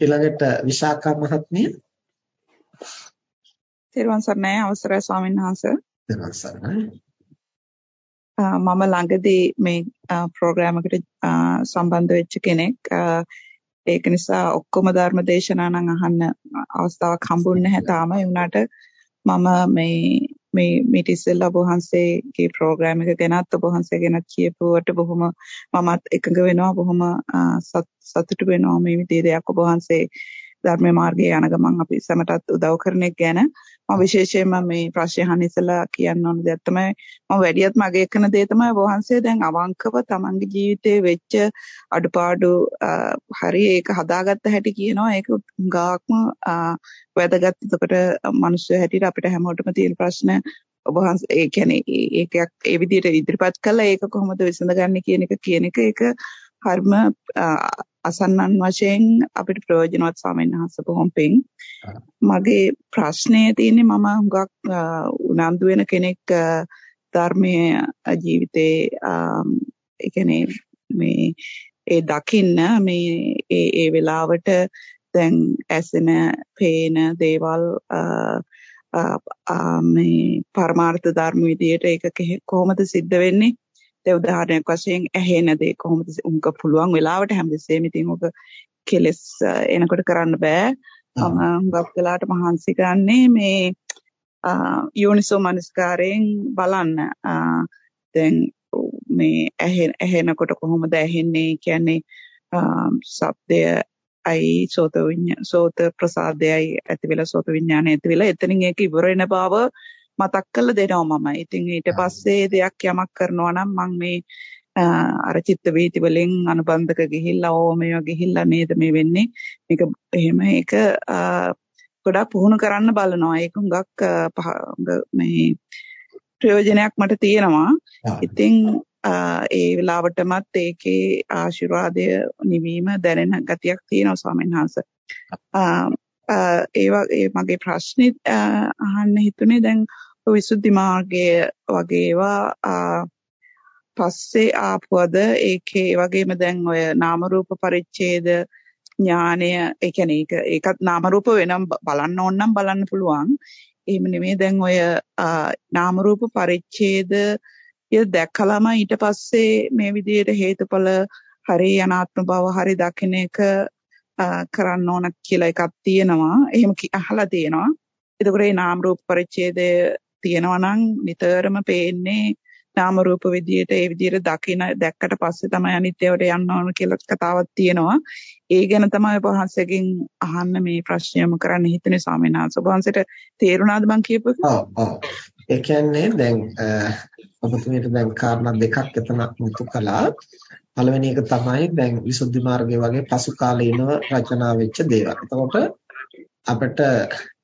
ඊළඟට විශාඛා මහත්මිය. තෙරුවන් සරණයි අවසරයි ස්වාමීන් වහන්සේ. තෙරුවන් සරණයි. මම ළඟදී මේ ප්‍රෝග්‍රෑම් එකට සම්බන්ධ වෙච්ච කෙනෙක්. ඒක නිසා ඔක්කොම ධර්ම දේශනා නම් අහන්න අවස්ථාවක් හම්බුන්නේ නැහැ තාම. ඒ වුණාට මම මේ මේ මීට ඉස්සෙල්ලා ඔබ වහන්සේගේ ප්‍රෝග්‍රෑම් එක ගැනත් ඔබ වහන්සේ ගැනත් කියපුවට බොහොම මමත් එකඟ වෙනවා බොහොම සතුටු වෙනවා. මේ විදිහේ දෙයක් ඔබ වහන්සේ ධර්ම මාර්ගයේ යන ගමන් අපි සමටත් උදව් කරන එක ගැන මම විශේෂයෙන්ම මේ ප්‍රශ්න අහන්න ඉස්සලා කියන්න ඕන දෙයක් තමයි මම වැඩියත්ම අගය කරන දේ තමයි වහන්සේ දැන් අවංකව තමන්ගේ ජීවිතේ වෙච්ච අඩුපාඩු හරි ඒක හදාගත්ත හැටි කියනවා. ඒක ගාක්ම වැදගත්. එතකොට මිනිස්සු හැටියට අපිට හැමෝටම තියෙන ප්‍රශ්න ඔබ වහන්සේ ඒ කියන්නේ ඒකයක් ඒ විදිහට ඉදිරිපත් කළා. ඒක කොහොමද විසඳගන්නේ කියන එක කියන එක ඒක හර්ම අසන්නන් වශයෙන් අපිට ප්‍රයෝජනවත් ස්වාමීන් වහන්සේ බොහොම පිං. මගේ ප්‍රශ්නය තියෙන්නේ මම හුඟක් උනන්දු වෙන කෙනෙක් ධර්මයේ ජීවිතේ ඒ කියන්නේ මේ ඒ දකින්න මේ ඒ ඒ වෙලාවට දැන් ඇසෙන පේන දේවල් මේ පරමාර්ථ ධර්ම විදියට ඒක කොහොමද සිද්ධ වෙන්නේ? දැන් උදාහරණයක් වශයෙන් ඇහෙන දේ කොහොමද උන්ක පුළුවන් වෙලාවට හැමදෙස්සෙම ඉතින් ඔක කෙලස් එනකොට කරන්න බෑ. හුඟක් වෙලාවට මහන්සි ගන්නේ මේ යෝනිසෝ මනස්කාරයෙන් බලන්න. දැන් මේ ඇහෙන ඇහෙනකොට කොහොමද ඇහෙන්නේ කියන්නේ ශබ්දය අයි සෝත විඤ්ඤා සෝත ප්‍රසාදයයි ඇති වෙලා සෝත විඤ්ඤාණය ඇති වෙලා එතනින් ඒක ඉවර වෙන බව මතක් කරලා දෙනවා මම. ඉතින් ඊට පස්සේ දෙයක් යමක් කරනවා නම් මම මේ අර චිත්ත වීති වලින් අනුබන්ධක ගිහිල්ලා ඕ මේවා ගිහිල්ලා නේද මේ වෙන්නේ. මේක එහෙම ඒක ගොඩක් පුහුණු කරන්න බලනවා. ඒක හුඟක් මේ ප්‍රයෝජනයක් මට තියෙනවා. ඉතින් ඒ වෙලාවටමත් ඒකේ ආශිර්වාදය නිවීම දැනෙන ගතියක් තියෙනවා ස්වාමීන් වහන්සේ. ඒ මගේ ප්‍රශ්නේ අහන්න හිතුනේ දැන් විසුද්ධි මාර්ගය වගේ ඒවා පස්සේ ආපුවද ඒකේ ඒ වගේම දැන් ඔය නාම රූප පරිච්ඡේද ඥානය ඒ කියන්නේ ඒක ඒකත් නාම රූප වෙනම් බලන්න ඕන නම් බලන්න පුළුවන්. එහෙම නෙමෙයි දැන් ඔය නාම රූප පරිච්ඡේදය දැකලම ඊට පස්සේ මේ විදිහට හේතුඵල හරි අනාත්ම බව හරි දකින්න එක කරන්න ඕන කියලා එකක් තියෙනවා. එහෙම අහලා තියෙනවා. එතකොට මේ නාම රූප පරිච්ඡේදය තියෙනවා නම් නිතරම පේන්නේ නාම රූප විදියට ඒ විදියට දකින දැක්කට පස්සේ තමයි අනිත්‍යවට යන්න ඕන කියලා කතාවක් තියෙනවා. ඒ ගැන තමයි වහන්සේගෙන් අහන්න මේ ප්‍රශ්නය යොමු කරන්න හිතුනේ ස්වාමීන් වහන්සේ. වහන්සේට තේරුණාද මං කියපු එක? ඔව් ඔව්. ඒ කියන්නේ දැන් ඔබතුමීට දැන් කාරණා දෙකක් එතන මුතු කළා. පළවෙනි එක තමයි දැන් විසුද්ධි මාර්ගය වගේ පසු කාලීනව රචනා වෙච්ච දේවල්. එතකොට අපිට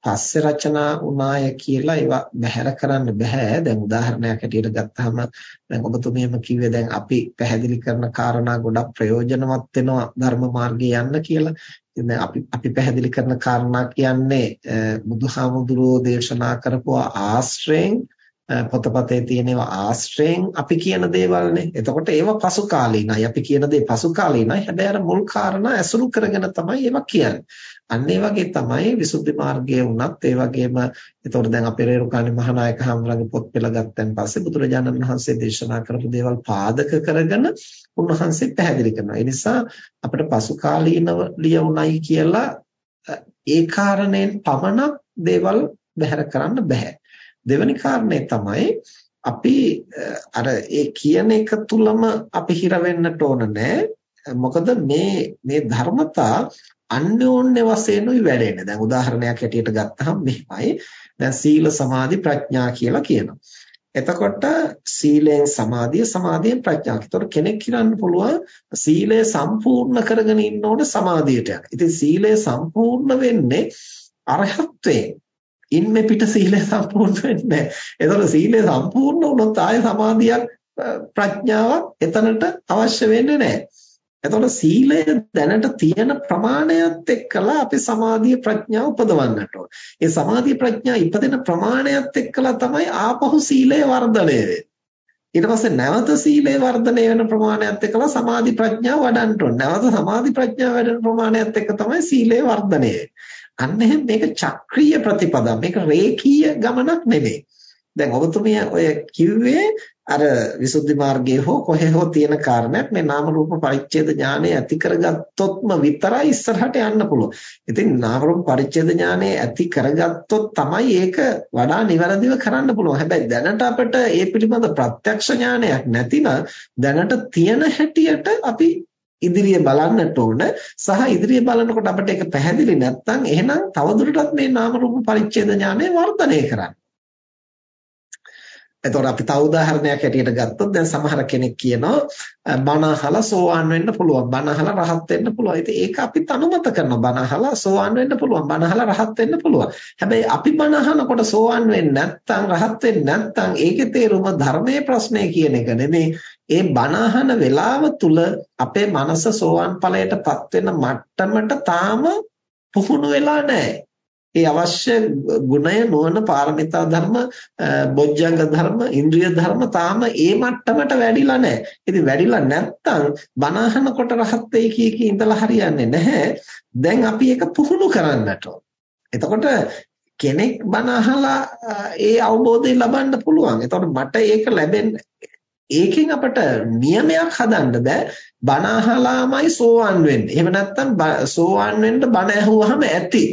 පස්සේ රචනා වුණාය කියලා ඒවා බැහැර කරන්න බෑ. දැන් උදාහරණයක් හැටියට ගත්තාම දැන් ඔබතුමියම කිව්වේ දැන් අපි පැහැදිලි කරන කාරණා ගොඩක් ප්‍රයෝජනවත් වෙනවා ධර්ම මාර්ගේ යන්න කියලා. ඉතින් අපි අපි පැහැදිලි කරන කාරණා කියන්නේ බුදුහාමුදුරෝ දේශනා කරපු ආශ්‍රයෙන් පොතපතේ තියෙන ඒවා ආශ්‍රයෙන් අපි කියන දේවල්නේ. එතකොට ඒවා පසු කාලීනයි. අපි කියන දේ පසු කාලීනයි. හැබැයි අර මුල් කාරණා ඇසුරු කරගෙන තමයි ඒවා කියන්නේ. අන්න ඒ වගේ තමයි විසුද්ධි මාර්ගයේ වුණත් ඒ වගේම එතකොට දැන් අපේ රේරුකාණේ මහානායක හාමුදුරන්ගේ පොත් පෙළ ගත්තන් පස්සේ බුදුරජාණන් වහන්සේ දේශනා කරපු දේවල් පාදක කරගෙන උන්වහන්සේ පැහැදිලි කරනවා. ඒ නිසා අපිට පසු කාලීනව ලියුණයි කියලා ඒ කාරණයෙන් පමණක් දේවල් බැහැර කරන්න බෑ. දෙවෙනි කාරණේ තමයි අපි අර ඒ කියන එක තුලම අපි හිර වෙන්නට ඕන නෑ. මොකද මේ මේ ධර්මතා අන්‍යෝන්‍ය වශයෙන් උයි වැඩෙන්නේ. දැන් උදාහරණයක් හැටියට ගත්තහම මෙහිමයි. දැන් සීල සමාධි ප්‍රඥා කියලා කියනවා. එතකොට සීලෙන් සමාධිය සමාධියෙන් ප්‍රඥාව. ඒතකොට කෙනෙක් කියන්න පුළුවන් සීලය සම්පූර්ණ කරගෙන ඉන්න ඕන සමාධියට යන. ඉතින් සීලය සම්පූර්ණ වෙන්නේ අරහත්ත්වයෙන්. ඉන්නේ පිට සීලය සම්පූර්ණ වෙන්නේ නැහැ. ඒතකොට සීලය සම්පූර්ණ වුණොත් ආය සමාධියක් ප්‍රඥාවක් එතනට අවශ්‍ය වෙන්නේ නැහැ. එතකොට සීලය දැනට තියෙන ප්‍රමාණයත් එක්කලා අපි සමාධිය ප්‍රඥාව උපදවන්නට ඕන. ඒ සමාධිය ප්‍රඥා ඉපදෙන ප්‍රමාණයත් එක්කලා තමයි ආපහු සීලය වර්ධනය වෙන්නේ. ඊට පස්සේ නැවත සීලය වර්ධනය වෙන ප්‍රමාණයත් එක්කලා සමාධි ප්‍රඥාව වඩන්න ඕනේ. නැවත සමාධි ප්‍රඥාව වැඩෙන ප්‍රමාණයත් එක්ක තමයි සීලය වර්ධනය අන්න එහෙනම් මේක චක්‍රීය ප්‍රතිපදා. මේක රේඛීය ගමනක් නෙමෙයි. දැන් ඔබතුමිය ඔය කිව්වේ අර විසුද්ධි මාර්ගයේ හෝ කොහේ හෝ තියෙන කාරණයක් මේ නාම රූප පරිච්ඡේද ඥානය ඇති කරගත්තොත්ම විතරයි ඉස්සරහට යන්න පුළුවන්. ඉතින් නාම රූප පරිච්ඡේද ඥානය ඇති කරගත්තොත් තමයි ඒක වඩා නිවැරදිව කරන්න පුළුවන්. හැබැයි දැනට අපිට ඒ පිළිබඳ ප්‍රත්‍යක්ෂ ඥානයක් නැතිනම් දැනට තියෙන හැටියට අපි ඉදිරිය බලන්නට ඕන සහ ඉදිරිය බලනකොට අපිට ඒක පැහැදිලි නැත්නම් එහෙනම් තවදුරටත් මේ නාම රූප පරිච්ඡේද ඥානය වර්ධනය කරන්න. එතකොට අපි තව උදාහරණයක් ඇටියට ගත්තොත් දැන් සමහර කෙනෙක් කියනවා බණ අහලා සෝවාන් වෙන්න පුළුවන් බණ අහලා රහත් වෙන්න පුළුවන්. ඉතින් ඒක අපි තනුමත කරනවා බණ අහලා සෝවාන් වෙන්න පුළුවන් බණ අහලා රහත් වෙන්න පුළුවන්. හැබැයි අපි බණ අහනකොට සෝවාන් වෙන්නේ නැත්නම් රහත් වෙන්නේ නැත්නම් ඒකේ තේරුම ධර්මයේ ප්‍රශ්නය කියන එක නෙමෙයි. ඒ බණ අහන වෙලාව තුල අපේ මනස සෝවාන් ඵලයටපත් වෙන මට්ටමට තාම පුහුණු වෙලා නැහැ. ඒ අවශ්‍ය ගුණය නුවණ පාරමිතා ධර්ම බොජ්ජංග ධර්ම ඉන්ද්‍රිය ධර්ම තාම ඒ මට්ටමට වැඩිලා නැහැ. ඉතින් වැඩිලා නැත්තම් බණ අහනකොට රහත් වෙයි කී කී ඉඳලා හරියන්නේ නැහැ. දැන් අපි ඒක පුහුණු කරන්නට එතකොට කෙනෙක් බණ අහලා ඒ අවබෝධය ලබන්න පුළුවන්. එතකොට මට ඒක ලැබෙන්නේ ඒකෙන් අපට නියමයක් හදන්න බෑ බණ අහලාමයි සෝවන් වෙන්නේ. එහෙම නැත්නම් සෝවන් වෙන්න බණ ඇහුවාම ඇති.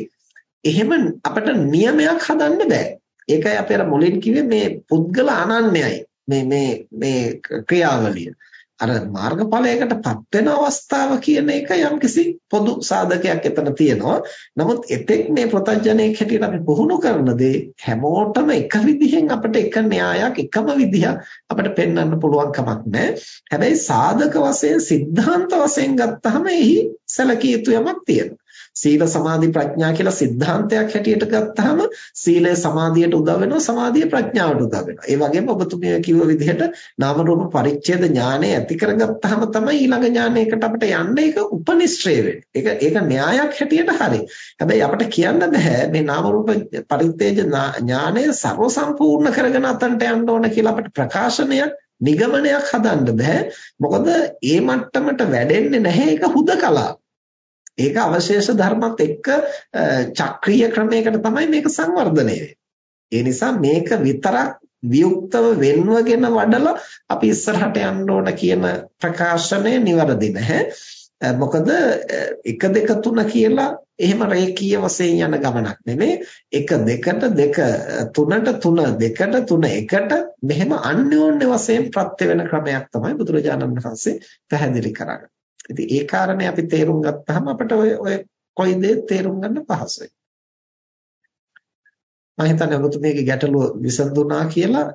එහෙම අපිට නියමයක් හදන්න බෑ. ඒකයි අපි අර මුලින් කිව්වේ මේ පුද්ගල අනන්‍යයි. මේ මේ මේ ක්‍රියාවලිය. අර මාර්ගඵලයකටපත් වෙන අවස්ථාව කියන එක යම්කිසි පොදු සාධකයක් එතන තියෙනවා. නමුත් එතෙක් මේ ප්‍රත්‍යඥයෙක් හැටියට අපි පුහුණු කරන දේ හැමෝටම එක විදිහෙන් අපිට එක න්‍යායක් එකම විදිහක් අපිට පෙන්වන්න පුළුවන් කමක් නැහැ. හැබැයි සාධක වශයෙන් සිද්ධාන්ත වශයෙන් ගත්තහම එහි සැලකිය යුතු යමක් තියෙනවා. සීල සමාධි ප්‍රඥා කියලා સિદ્ધාන්තයක් හැටියට ගත්තාම සීලය සමාධියට උදව් වෙනවා සමාධිය ප්‍රඥාවට උදව් වෙනවා. ඒ වගේම ඔබතුමිය කිව්ව විදිහට නාම රූප පරිච්ඡේද ඥානය ඇති කරගත්තාම තමයි ඊළඟ ඥානයකට අපිට යන්න ඒක උපනිශ්‍රේ වෙන්නේ. ඒක ඒක න්‍යායක් හැටියට හරි. හැබැයි අපිට කියන්න බෑ මේ නාම රූප පරිච්ඡේද ඥානය ਸਰව සම්පූර්ණ කරගෙන අතන්ට යන්න ඕන කියලා අපිට ප්‍රකාශනයක් නිගමනයක් හදන්න බෑ මොකද ඒ මට්ටමට වැඩෙන්නේ නැහැ ඒක හුදකලා ඒක අවශේෂ ධර්මත් එක්ක චක්‍රීය ක්‍රමයකට තමයි මේක සංවර්ධනය ඒ නිසා මේක විතරක් වියුක්තව වෙන්වගෙන වඩලා අපි ඉස්සරහට යන්න ඕන කියන ප්‍රකාශනය නිවැරදි නැහැ. මොකද 1 2 3 කියලා එහෙම රේඛීය වශයෙන් යන ගමනක් නෙමෙයි 1 2ට 2 3ට 3 2ට 3 1ට මෙහෙම අන්‍යෝන්‍ය වශයෙන් ප්‍රත්‍ය වෙන ක්‍රමයක් තමයි බුදුරජාණන් වහන්සේ පැහැදිලි කරන්නේ. ඉතින් ඒ කාරණේ අපි තේරුම් ගත්තාම අපිට ඔය ඔය කොයි දේ තේරුම් ගන්න පහසුයි. මම හිතන්නේ ඔබතුමීගේ ගැටලුව විසඳුණා කියලා.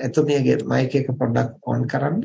එතුමියගේ මයික් එක පොඩ්ඩක් ඔන් කරන්න.